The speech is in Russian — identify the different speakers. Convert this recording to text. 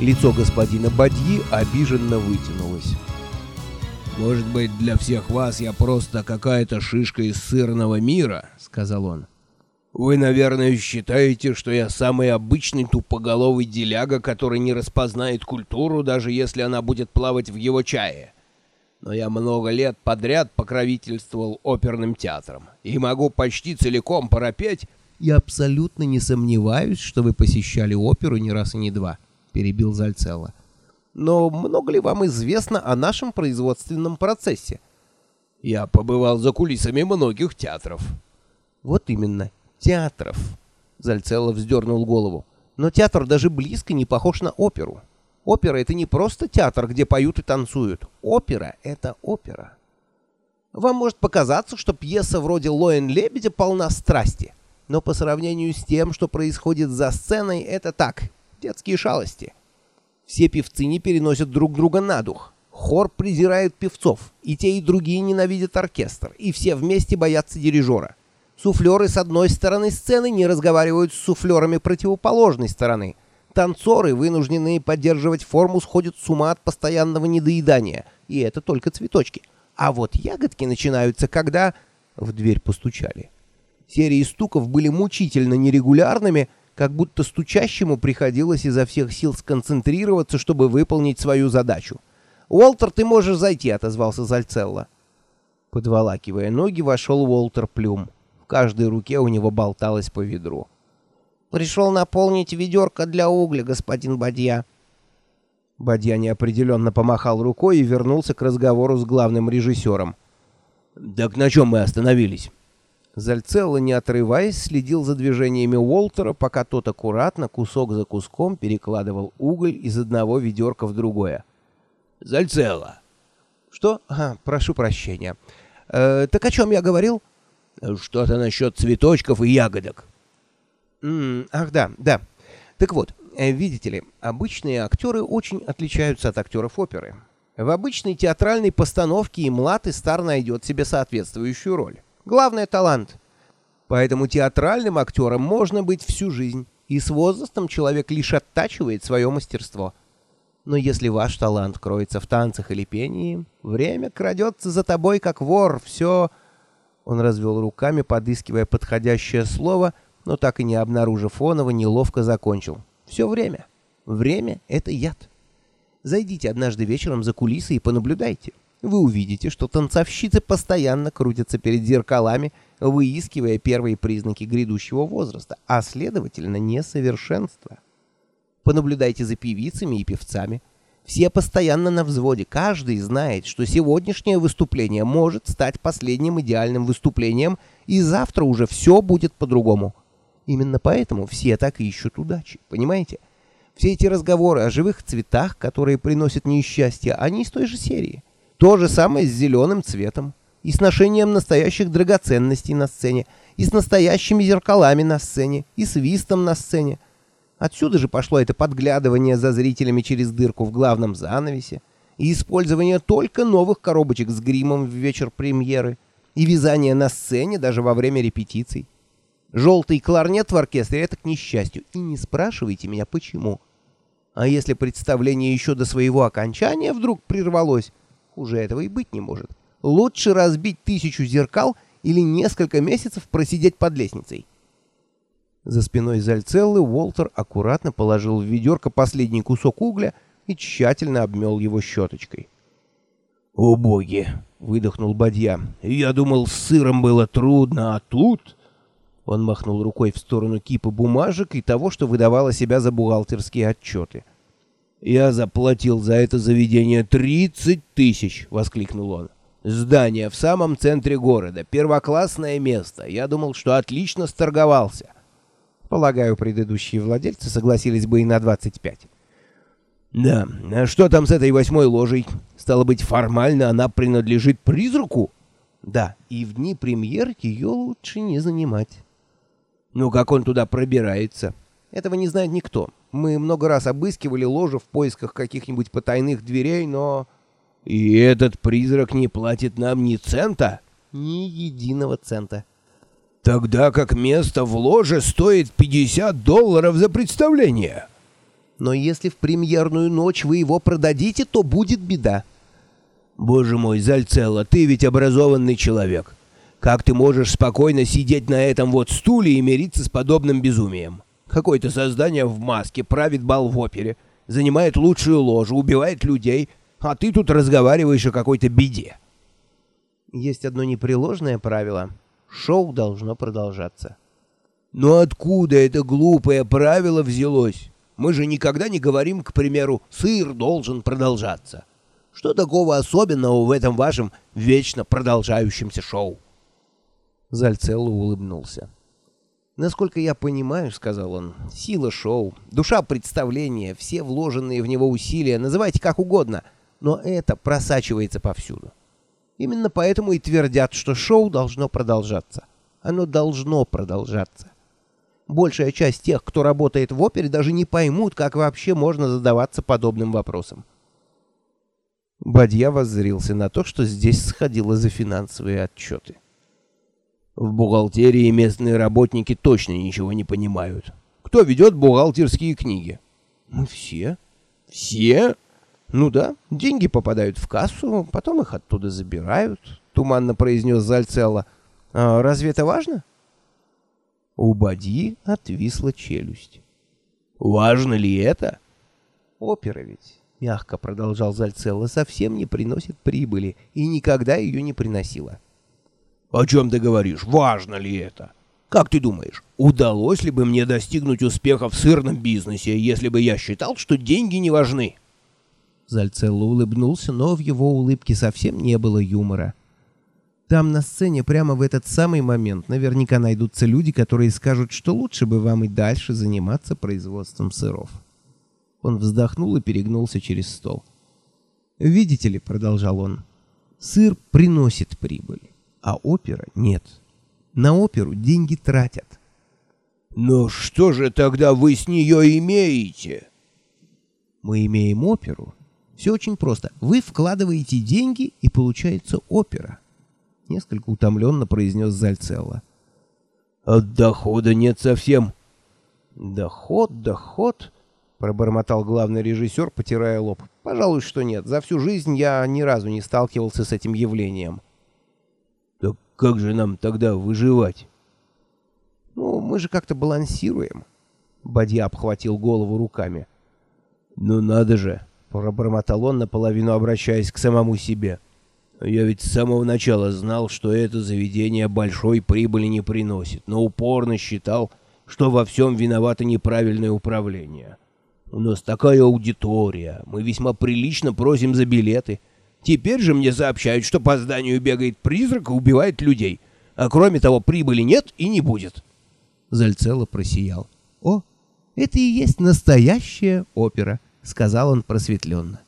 Speaker 1: Лицо господина Бадьи обиженно вытянулось.
Speaker 2: «Может быть, для всех вас я просто какая-то шишка из сырного мира», — сказал он.
Speaker 1: «Вы, наверное, считаете, что я самый обычный тупоголовый деляга, который не распознает культуру, даже если она будет плавать в его чае. Но я много лет подряд покровительствовал оперным театрам и могу почти целиком пропеть...»
Speaker 2: «Я абсолютно не сомневаюсь, что вы посещали оперу не раз и не два», — перебил Зальцелло.
Speaker 1: Но много ли вам известно о нашем производственном процессе? Я побывал за кулисами многих театров.
Speaker 2: Вот именно, театров. Зальцелов вздернул голову. Но театр даже близко не похож на оперу. Опера — это не просто театр, где поют и танцуют. Опера — это опера. Вам может показаться, что пьеса вроде «Лоэн Лебедя» полна страсти. Но по сравнению с тем, что происходит за сценой, это так, детские шалости. Все певцы не переносят друг друга на дух. Хор презирает певцов, и те, и другие ненавидят оркестр, и все вместе боятся дирижера. Суфлеры с одной стороны сцены не разговаривают с суфлерами противоположной стороны. Танцоры, вынужденные поддерживать форму, сходят с ума от постоянного недоедания, и это только цветочки. А вот ягодки начинаются, когда... В дверь постучали. Серии стуков были мучительно нерегулярными, как будто стучащему приходилось изо всех сил сконцентрироваться, чтобы выполнить свою задачу. «Уолтер, ты можешь зайти», — отозвался Зальцелло. Подволакивая ноги, вошел Уолтер Плюм. В каждой руке у него болталось по ведру. «Пришел наполнить ведерко для угля, господин Бадья». Бадья неопределенно помахал рукой и вернулся к разговору с главным режиссером.
Speaker 1: «Так на чем мы остановились?»
Speaker 2: Зальцелло, не отрываясь, следил за движениями Уолтера, пока тот аккуратно, кусок за куском, перекладывал уголь из одного ведерка в другое.
Speaker 1: «Зальцелло!»
Speaker 2: «Что? А, прошу прощения. Э, так о чем я говорил?»
Speaker 1: «Что-то насчет цветочков и ягодок».
Speaker 2: М -м, «Ах, да, да. Так вот, э, видите ли, обычные актеры очень отличаются от актеров оперы. В обычной театральной постановке и млад и стар найдет себе соответствующую роль. Главное — талант. Поэтому театральным актером можно быть всю жизнь, и с возрастом человек лишь оттачивает свое мастерство. Но если ваш талант кроется в танцах или пении, время крадется за тобой, как вор, все... Он развел руками, подыскивая подходящее слово, но так и не обнаружив фоново, неловко закончил. Все время. Время — это яд. Зайдите однажды вечером за кулисы и понаблюдайте вы увидите, что танцовщицы постоянно крутятся перед зеркалами, выискивая первые признаки грядущего возраста, а следовательно несовершенства. Понаблюдайте за певицами и певцами. Все постоянно на взводе, каждый знает, что сегодняшнее выступление может стать последним идеальным выступлением, и завтра уже все будет по-другому. Именно поэтому все так ищут удачи, понимаете? Все эти разговоры о живых цветах, которые приносят несчастье, они из той же серии. То же самое с зеленым цветом, и с ношением настоящих драгоценностей на сцене, и с настоящими зеркалами на сцене, и с вистом на сцене. Отсюда же пошло это подглядывание за зрителями через дырку в главном занавесе, и использование только новых коробочек с гримом в вечер премьеры, и вязание на сцене даже во время репетиций. Желтый кларнет в оркестре — это к несчастью, и не спрашивайте меня, почему. А если представление еще до своего окончания вдруг прервалось, уже этого и быть не может. Лучше разбить тысячу зеркал или несколько месяцев просидеть под лестницей. За спиной Зальцеллы Уолтер аккуратно положил в ведерко последний кусок угля и тщательно обмел его щеточкой.
Speaker 1: «О боги!» — выдохнул Бадья. «Я думал, с сыром было трудно, а тут...» Он махнул рукой в сторону кипа бумажек и того, что выдавало себя за бухгалтерские отчеты. «Я заплатил за это заведение тридцать тысяч!» — воскликнул он. «Здание в самом центре города, первоклассное место. Я думал, что отлично сторговался».
Speaker 2: Полагаю, предыдущие владельцы согласились бы и на двадцать пять.
Speaker 1: «Да, а что там с этой восьмой ложей? Стало быть, формально она принадлежит призраку?»
Speaker 2: «Да, и в дни премьер ее лучше не занимать».
Speaker 1: «Ну, как он туда пробирается?»
Speaker 2: «Этого не знает никто. Мы много раз обыскивали ложе в поисках каких-нибудь потайных дверей, но...
Speaker 1: И этот призрак не платит нам ни цента?
Speaker 2: Ни единого цента.
Speaker 1: Тогда как место в ложе стоит 50 долларов за представление.
Speaker 2: Но если в премьерную ночь вы его продадите, то будет беда.
Speaker 1: Боже мой, Зальцелло, ты ведь образованный человек. Как ты можешь спокойно сидеть на этом вот стуле и мириться с подобным безумием? Какое-то создание в маске правит бал в опере, занимает лучшую ложу, убивает людей, а ты тут разговариваешь о какой-то беде.
Speaker 2: Есть одно непреложное правило. Шоу должно продолжаться.
Speaker 1: Но откуда это глупое правило взялось? Мы же никогда не говорим, к примеру, «сыр должен продолжаться». Что такого особенного в этом вашем вечно продолжающемся шоу?
Speaker 2: Зальцелло улыбнулся. «Насколько я понимаю, — сказал он, — сила шоу, душа представления, все вложенные в него усилия, называйте как угодно, но это просачивается повсюду. Именно поэтому и твердят, что шоу должно продолжаться. Оно должно продолжаться. Большая часть тех, кто работает в опере, даже не поймут, как вообще можно задаваться подобным вопросом. Бадья воззрился на то, что здесь сходило за финансовые отчеты.
Speaker 1: В бухгалтерии местные работники точно ничего не понимают. Кто ведет бухгалтерские книги?
Speaker 2: Мы все.
Speaker 1: Все?
Speaker 2: Ну да, деньги попадают в кассу, потом их оттуда забирают, туманно произнес Зальцелло. А разве это важно? У Бадьи отвисла челюсть.
Speaker 1: Важно ли это?
Speaker 2: Опера ведь — мягко продолжал Зальцелло, — совсем не приносит прибыли и никогда ее не приносила.
Speaker 1: — О чем ты говоришь? Важно ли это? Как ты думаешь, удалось ли бы мне достигнуть успеха в сырном бизнесе, если бы я считал, что деньги не важны?
Speaker 2: Зальцелло улыбнулся, но в его улыбке совсем не было юмора. Там на сцене прямо в этот самый момент наверняка найдутся люди, которые скажут, что лучше бы вам и дальше заниматься производством сыров. Он вздохнул и перегнулся через стол. «Видите ли», — продолжал он, — «сыр приносит прибыль, а опера нет. На оперу деньги тратят».
Speaker 1: «Но что же тогда вы с нее имеете?»
Speaker 2: «Мы имеем оперу. Все очень просто. Вы вкладываете деньги, и получается опера», — несколько утомленно произнес Зальцелло.
Speaker 1: «От дохода нет совсем».
Speaker 2: «Доход, доход...» — пробормотал главный режиссер, потирая лоб. «Пожалуй, что нет. За всю жизнь я ни разу не сталкивался с этим явлением».
Speaker 1: «Так как же нам тогда выживать?»
Speaker 2: «Ну, мы же как-то балансируем». Бадья обхватил голову руками.
Speaker 1: «Ну надо же!» — пробормотал он, наполовину обращаясь к самому себе. «Я ведь с самого начала знал, что это заведение большой прибыли не приносит, но упорно считал, что во всем виновато неправильное управление». У нас такая аудитория, мы весьма прилично просим за билеты. Теперь же мне сообщают, что по зданию бегает призрак и убивает людей. А кроме того, прибыли нет и не будет.
Speaker 2: Зальцело просиял. «О, это и есть настоящая опера», — сказал он просветленно.